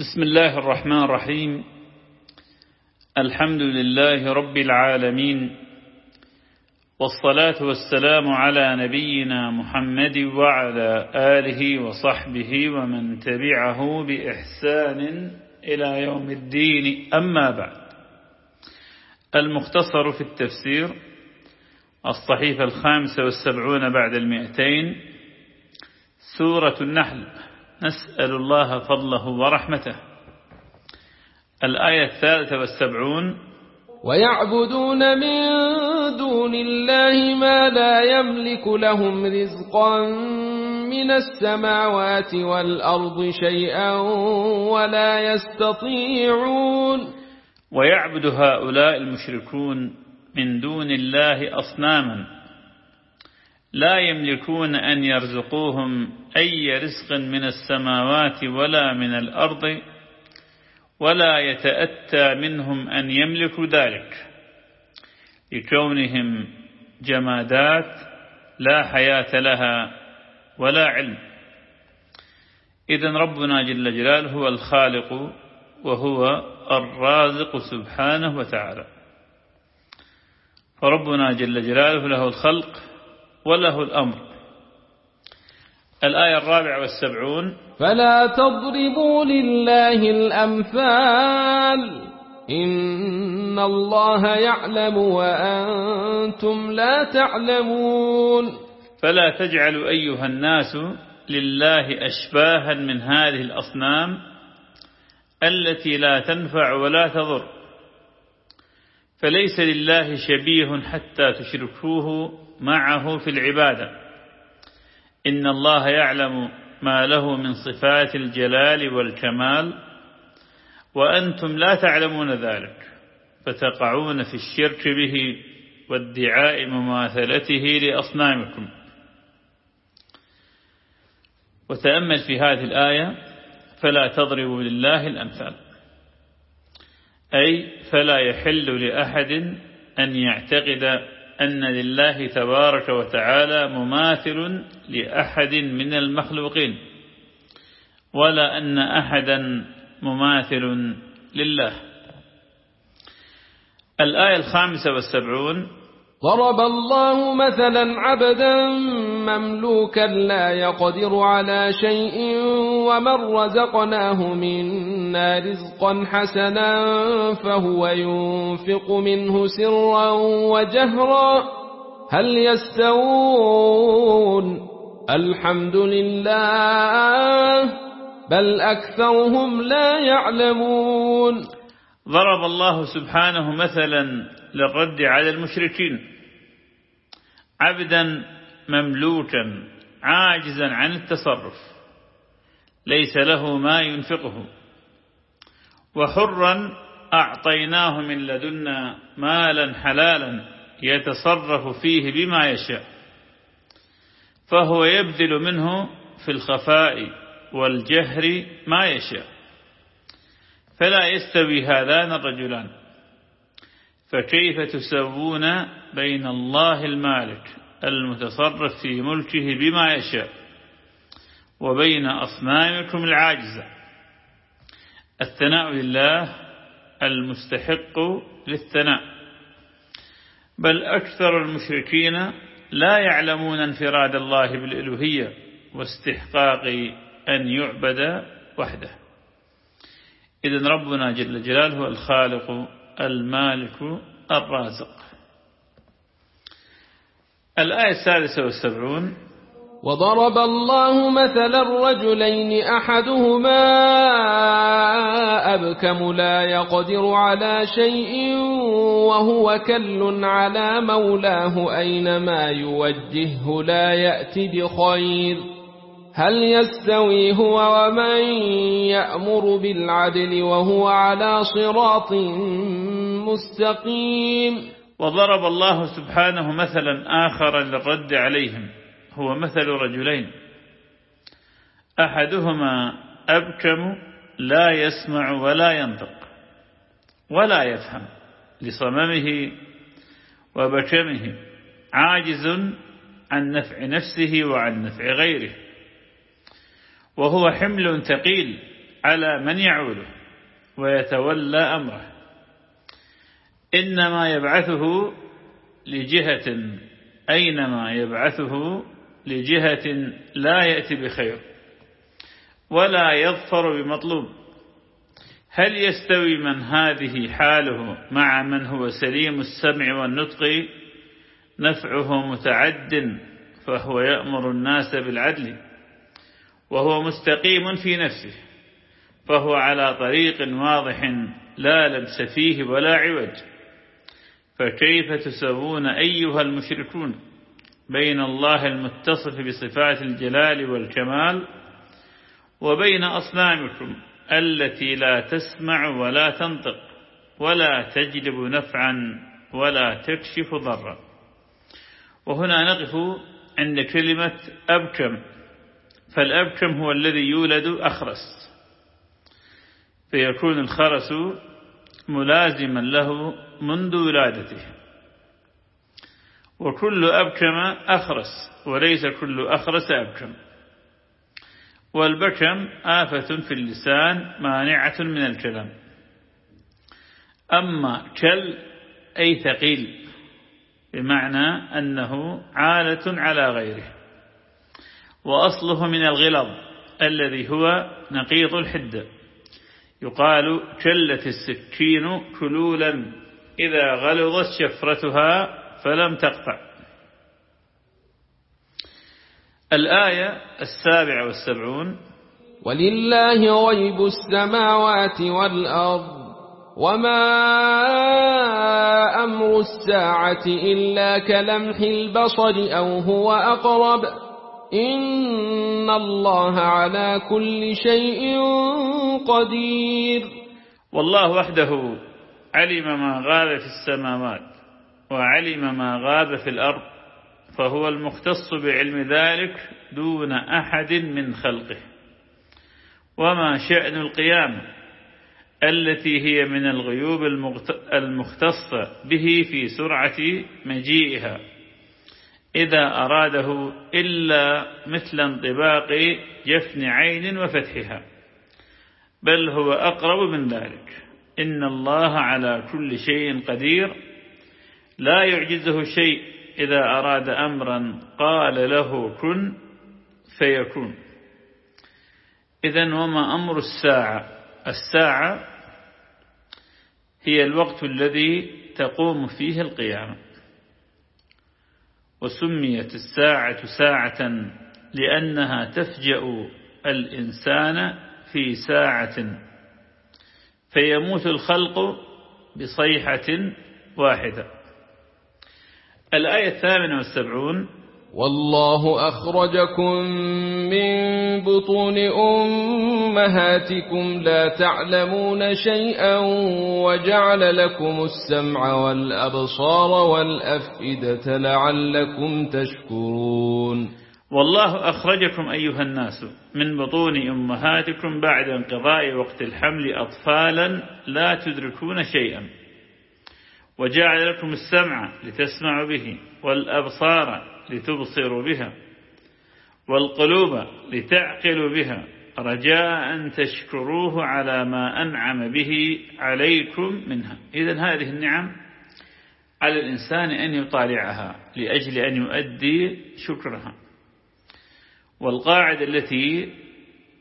بسم الله الرحمن الرحيم. الحمد لله رب العالمين والصلاة والسلام على نبينا محمد وعلى آله وصحبه ومن تبعه بإحسان إلى يوم الدين. أما بعد المختصر في التفسير الصحيفة الخامسة والسبعون بعد المئتين سورة النحل. نسأل الله فضله ورحمته. الآية الثالثة والسبعون. ويعبدون من دون الله ما لا يملك لهم رزقا من السماوات والأرض شيئا ولا يستطيعون. ويعبد هؤلاء المشركون من دون الله أصناما. لا يملكون أن يرزقوهم أي رزق من السماوات ولا من الأرض ولا يتأتى منهم أن يملكوا ذلك. لكونهم جمادات لا حياة لها ولا علم. إذا ربنا جل جلاله هو الخالق وهو الرازق سبحانه وتعالى. فربنا جل جلاله له الخلق وله الأمر. الآية الرابعة والسبعون. فلا تضربوا لله الأمثال. إن الله يعلم وأنتم لا تعلمون. فلا تجعلوا أيها الناس لله أشباها من هذه الأصنام التي لا تنفع ولا تضر. فليس لله شبيه حتى تشركوه معه في العبادة. إن الله يعلم ما له من صفات الجلال والكمال وأنتم لا تعلمون ذلك فتقعون في الشرك به وادعاء مماثلته لأصنامكم. وتأمل في هذه الآية فلا تضربوا لله الأمثال أي فلا يحل لأحد أن يعتقد أن لله تبارك وتعالى مماثل لأحد من المخلوقين ولا أن أحدا مماثل لله. الآية الخامسة والسبعون ضرب الله مثلا عبدا مملوكا لا يقدر على شيء ومن رزقناه منا رزقا حسنا فهو ينفق منه سرا وجهرا هل يستوون؟ الحمد لله بل أكثرهم لا يعلمون. ضرب الله سبحانه مثلا للرد على المشركين. عبدا مملوكا عاجزا عن التصرف. ليس له ما ينفقه. وحرا أعطيناه من لدنا مالا حلالا يتصرف فيه بما يشاء. فهو يبذل منه في الخفاء والجهر ما يشاء. فلا يستوي هذان الرجلان. فكيف تسوون بين الله المالك المتصرف في ملكه بما يشاء؟ وبين أصنامكم العاجزة. الثناء لله المستحق للثناء. بل أكثر المشركين لا يعلمون انفراد الله بالإلوهية واستحقاق أن يعبد وحده. إذن ربنا جل جلاله هو الخالق المالك الرازق. الآية السادسة والسبعون وضرب الله مثلا رجلين أحدهما أبكم لا يقدر على شيء وهو كل على مولاه أينما يوجهه لا يأتي بخير. هل يستوي هو ومن يأمر بالعدل وهو على صراط مستقيم؟ وضرب الله سبحانه مثلا آخر للرد عليهم. هو مثل رجلين. أحدهما أبكم لا يسمع ولا ينطق ولا يفهم لصممه وبكمه عاجز عن نفع نفسه وعن نفع غيره وهو حمل ثقيل على من يعوله ويتولى أمره. إنما يبعثه لجهة أينما يبعثه لجهة لا يأتي بخير ولا يظفر بمطلوب. هل يستوي من هذه حاله مع من هو سليم السمع والنطق؟ نفعه متعد فهو يأمر الناس بالعدل وهو مستقيم في نفسه فهو على طريق واضح لا لبس فيه ولا عوج. فكيف تسوون أيها المشركون؟ بين الله المتصف بصفات الجلال والكمال وبين أصنامكم التي لا تسمع ولا تنطق ولا تجلب نفعا ولا تكشف ضرا. وهنا نقف عند كلمة أبكم فالأبكم هو الذي يولد أخرس. فيكون الخرس ملازما له منذ ولادته. وكل أبكم أخرس وليس كل أخرس أبكم. والبكم آفة في اللسان مانعة من الكلام. أما كل أي ثقيل بمعنى أنه عالة على غيره. وأصله من الغلظ الذي هو نقيض الحدة يقال كلت السكين كلولا إذا غلظت شفرتها فلم تقطع. الآية السابعة والسبعون. ولله غيب السماوات والأرض وما أمر الساعة إلا كلمح البصر أو هو أقرب. إن الله على كل شيء قدير. والله وحده علم ما غاب في السماوات وعلم ما غاب في الأرض فهو المختص بعلم ذلك دون أحد من خلقه. وما شأن القيامة؟ التي هي من الغيوب المختصة به في سرعة مجيئها. إذا أراده إلا مثل انطباق جفن عين وفتحها. بل هو أقرب من ذلك. إن الله على كل شيء قدير. لا يعجزه شيء. إذا أراد أمرا قال له كن فيكون إذا وما أمر الساعة؟ الساعة هي الوقت الذي تقوم فيه القيامة. وسميت الساعة ساعة لأنها تفجأ الإنسان في ساعة. فيموت الخلق بصيحة واحدة. الآية الثامنة والسبعون. والله أخرجكم من بطون أمهاتكم لا تعلمون شيئا وجعل لكم السمع والأبصار والأفئدة لعلكم تشكرون. والله أخرجكم أيها الناس من بطون أمهاتكم بعد انقضاء وقت الحمل أطفالا لا تدركون شيئا. وجعل لكم السمع لتسمعوا به والأبصار لتبصروا بها والقلوب لتعقلوا بها. رجاء أن تشكروه على ما أنعم به عليكم منها. إذا هذه النعم على الإنسان أن يطالعها لأجل أن يؤدي شكرها. والقاعدة التي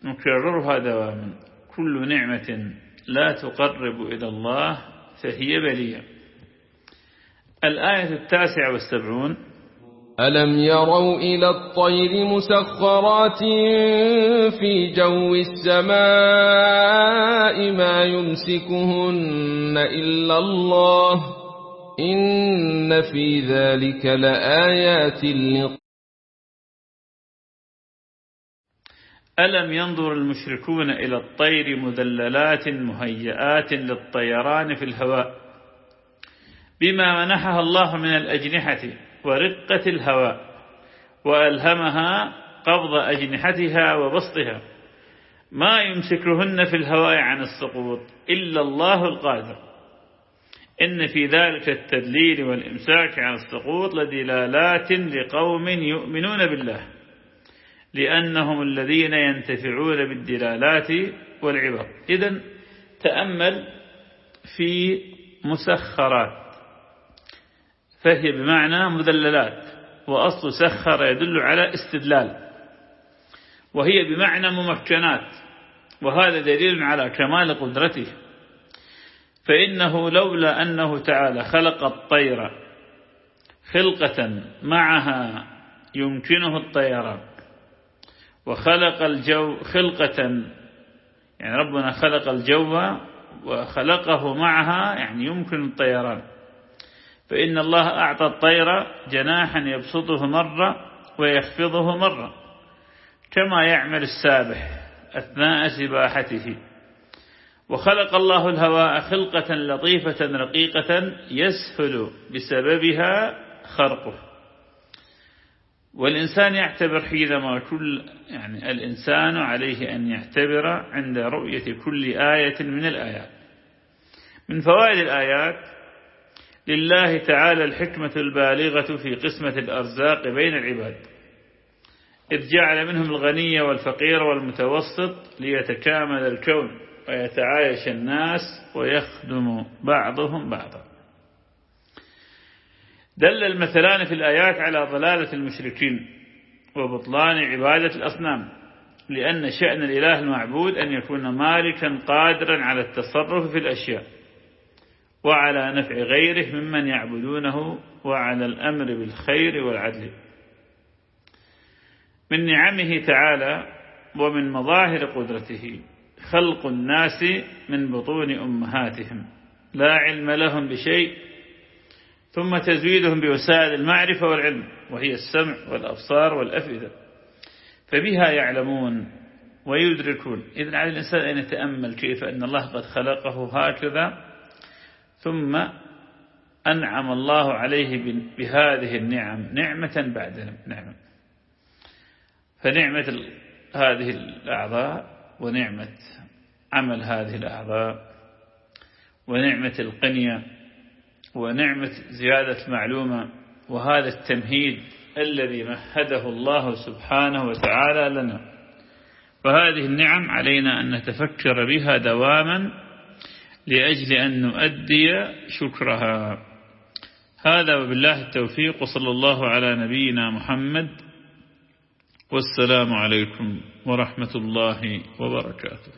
نكررها دواما كل نعمة لا تقرب إلى الله فهي بلية. الآية التاسعة والسبعون. ألم يروا إلى الطير مسخرات في جو السماء ما يمسكهن إلا الله إن في ذلك لآيات لقوم ألم ينظر المشركون إلى الطير مذللات مهيئات للطيران في الهواء؟ بما منحها الله من الأجنحة ورقة الهواء وألهمها قبض أجنحتها وبسطها. ما يمسكهن في الهواء عن السقوط إلا الله القادر. إن في ذلك التدليل والإمساك عن السقوط لدلالات لقوم يؤمنون بالله لأنهم الذين ينتفعون بالدلالات والعبر. إذا تأمل في مسخرات. فهي بمعنى مذللات وأصل سخر يدل على استدلال وهي بمعنى ممكنات وهذا دليل على كمال قدرته فإنه لولا أنه تعالى خلق الطير خلقة معها يمكنه الطيران وخلق الجو خلقة يعني ربنا خلق الجو وخلقه معها يعني يمكن الطيران. فإن الله أعطى الطير جناحا يبسطه مرة ويخفضه مرة كما يعمل السابح أثناء سباحته. وخلق الله الهواء خلقة لطيفة رقيقة يسهل بسببها خرقه. والإنسان يعتبر حينما كل يعني الإنسان عليه أن يعتبر عند رؤية كل آية من الآيات. من فوائد الآيات لله تعالى الحكمة البالغة في قسمة الأرزاق بين العباد. إذ جعل منهم الغني والفقير والمتوسط ليتكامل الكون ويتعايش الناس ويخدم بعضهم بعضا. دل المثلان في الآيات على ضلالة المشركين وبطلان عبادة الأصنام لأن شأن الإله المعبود أن يكون مالكا قادرا على التصرف في الأشياء. وعلى نفع غيره ممن يعبدونه وعلى الأمر بالخير والعدل. من نعمه تعالى ومن مظاهر قدرته خلق الناس من بطون أمهاتهم. لا علم لهم بشيء ثم تزويدهم بوسائل المعرفة والعلم وهي السمع والأبصار والأفئدة. فبها يعلمون ويدركون. إذن على الإنسان أن يتأمل كيف أن الله قد خلقه هكذا ثم أنعم الله عليه بهذه النعم نعمة بعد نعمة فنعمة هذه الأعضاء ونعمة عمل هذه الأعضاء ونعمة القنية ونعمة زيادة المعلومة وهذا التمهيد الذي مهده الله سبحانه وتعالى لنا. فهذه النعم علينا أن نتفكر بها دواما لأجل أن نؤدي شكرها. هذا وبالله التوفيق وصلى الله على نبينا محمد. والسلام عليكم ورحمة الله وبركاته.